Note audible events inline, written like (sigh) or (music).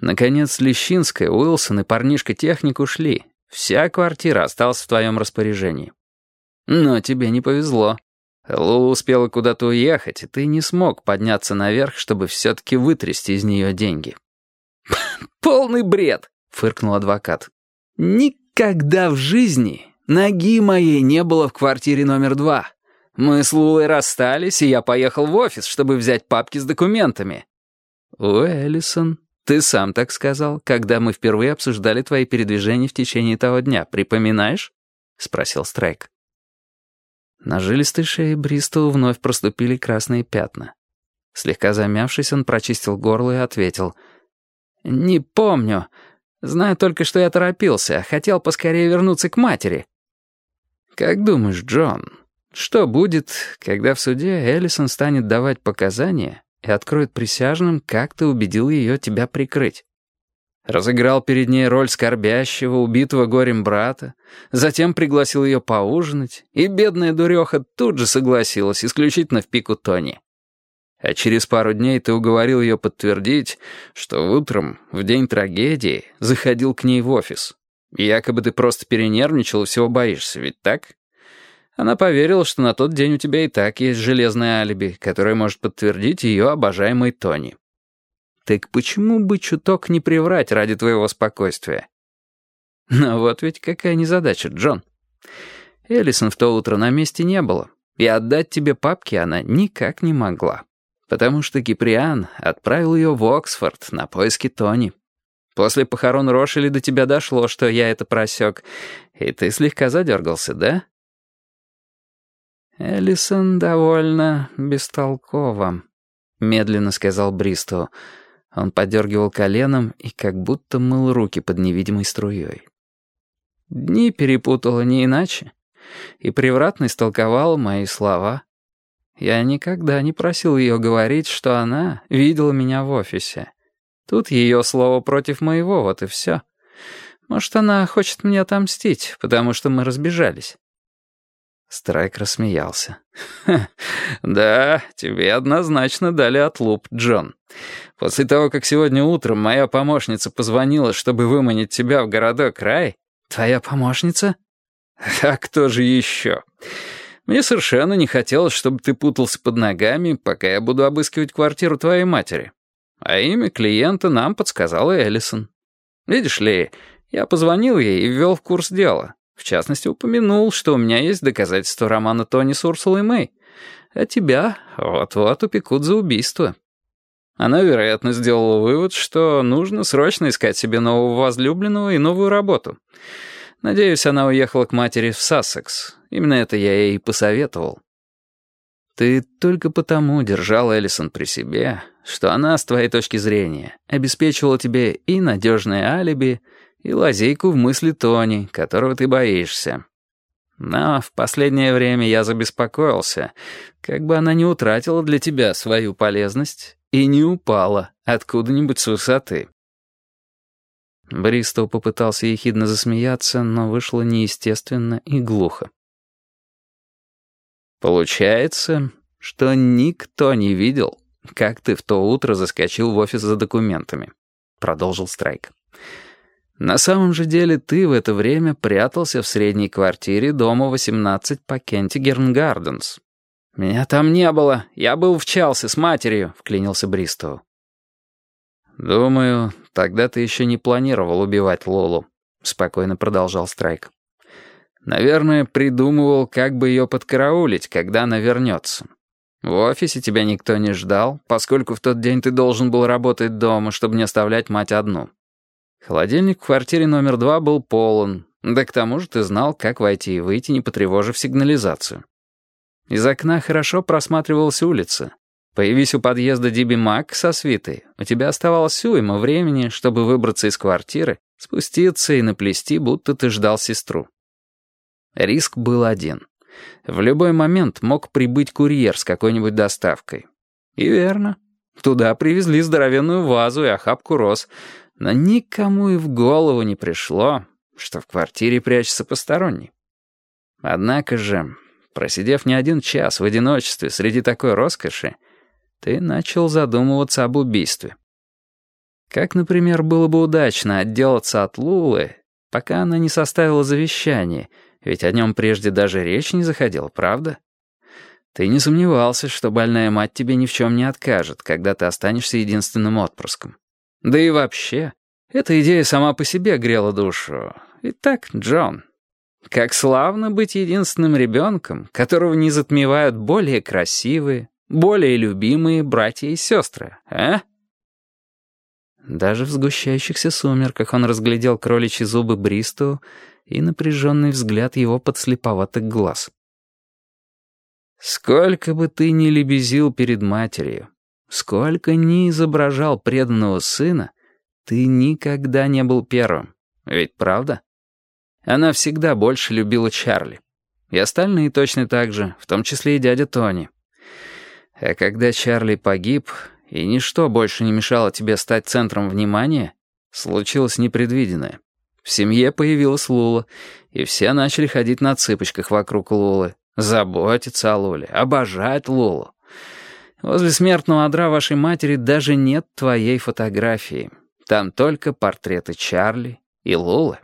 Наконец, Лещинская, Уилсон и парнишка-техник ушли. Вся квартира осталась в твоем распоряжении. Но тебе не повезло. Лу успела куда-то уехать, и ты не смог подняться наверх, чтобы все-таки вытрясти из нее деньги. (laughs) «Полный бред!» — фыркнул адвокат. «Никогда в жизни ноги моей не было в квартире номер два. Мы с Лулой расстались, и я поехал в офис, чтобы взять папки с документами». «Уэллисон, ты сам так сказал, когда мы впервые обсуждали твои передвижения в течение того дня. Припоминаешь?» — спросил Страйк. На жилистой шее Бристоу вновь проступили красные пятна. Слегка замявшись, он прочистил горло и ответил. «Не помню. Знаю только, что я торопился. Хотел поскорее вернуться к матери». «Как думаешь, Джон, что будет, когда в суде Эллисон станет давать показания и откроет присяжным, как ты убедил ее тебя прикрыть?» Разыграл перед ней роль скорбящего, убитого горем брата, затем пригласил ее поужинать, и бедная дуреха тут же согласилась, исключительно в пику Тони. А через пару дней ты уговорил ее подтвердить, что утром, в день трагедии, заходил к ней в офис. якобы ты просто перенервничал и всего боишься, ведь так? Она поверила, что на тот день у тебя и так есть железное алиби, которое может подтвердить ее обожаемый Тони. Так почему бы чуток не приврать ради твоего спокойствия? Но вот ведь какая незадача, Джон. Эллисон в то утро на месте не было, и отдать тебе папки она никак не могла, потому что Киприан отправил ее в Оксфорд на поиски Тони. После похорон Рошели до тебя дошло, что я это просек, и ты слегка задергался, да? Эллисон довольно бестолкова, — медленно сказал Бристоу. Он подергивал коленом и как будто мыл руки под невидимой струей. Дни перепутала не иначе, и превратно истолковала мои слова. Я никогда не просил ее говорить, что она видела меня в офисе. Тут ее слово против моего, вот и все. Может, она хочет мне отомстить, потому что мы разбежались. Страйк рассмеялся. (laughs) «Да, тебе однозначно дали отлуп, Джон. После того, как сегодня утром моя помощница позвонила, чтобы выманить тебя в городок Рай...» «Твоя помощница?» (laughs) «А кто же еще?» «Мне совершенно не хотелось, чтобы ты путался под ногами, пока я буду обыскивать квартиру твоей матери. А имя клиента нам подсказала Эллисон. Видишь ли, я позвонил ей и ввел в курс дела». В частности, упомянул, что у меня есть доказательства романа Тони с Урсулой Мэй. А тебя вот-вот упекут за убийство. Она, вероятно, сделала вывод, что нужно срочно искать себе нового возлюбленного и новую работу. Надеюсь, она уехала к матери в Сассекс. Именно это я ей и посоветовал. Ты только потому держал Эллисон при себе, что она, с твоей точки зрения, обеспечивала тебе и надежное алиби, и лазейку в мысли Тони, которого ты боишься. Но в последнее время я забеспокоился, как бы она не утратила для тебя свою полезность и не упала откуда-нибудь с высоты. Бристоу попытался ехидно засмеяться, но вышло неестественно и глухо. «Получается, что никто не видел, как ты в то утро заскочил в офис за документами», — продолжил Страйк. На самом же деле ты в это время прятался в средней квартире дома 18 по Кентигерн Гарденс. «Меня там не было. Я был в Чалсе с матерью», — вклинился Бристоу. «Думаю, тогда ты еще не планировал убивать Лолу», — спокойно продолжал Страйк. «Наверное, придумывал, как бы ее подкараулить, когда она вернется. В офисе тебя никто не ждал, поскольку в тот день ты должен был работать дома, чтобы не оставлять мать одну». Холодильник в квартире номер два был полон, да к тому же ты знал, как войти и выйти, не потревожив сигнализацию. Из окна хорошо просматривалась улица. Появись у подъезда Диби Мак со свитой, у тебя оставалось уйма времени, чтобы выбраться из квартиры, спуститься и наплести, будто ты ждал сестру. Риск был один. В любой момент мог прибыть курьер с какой-нибудь доставкой. И верно. Туда привезли здоровенную вазу и охапку роз, но никому и в голову не пришло, что в квартире прячется посторонний. Однако же, просидев не один час в одиночестве среди такой роскоши, ты начал задумываться об убийстве. Как, например, было бы удачно отделаться от Лулы, пока она не составила завещание, ведь о нем прежде даже речь не заходила, правда? Ты не сомневался, что больная мать тебе ни в чем не откажет, когда ты останешься единственным отпрыском. Да и вообще, эта идея сама по себе грела душу. Итак, Джон, как славно быть единственным ребенком, которого не затмевают более красивые, более любимые братья и сестры, а? Даже в сгущающихся сумерках он разглядел кроличьи зубы Бристу и напряженный взгляд его подслеповатых глаз. «Сколько бы ты ни лебезил перед матерью, сколько ни изображал преданного сына, ты никогда не был первым. Ведь правда? Она всегда больше любила Чарли. И остальные точно так же, в том числе и дядя Тони. А когда Чарли погиб, и ничто больше не мешало тебе стать центром внимания, случилось непредвиденное. В семье появилась Лула, и все начали ходить на цыпочках вокруг Лулы, заботиться о Луле, обожать Лулу. Возле смертного одра вашей матери даже нет твоей фотографии. Там только портреты Чарли и Лулы.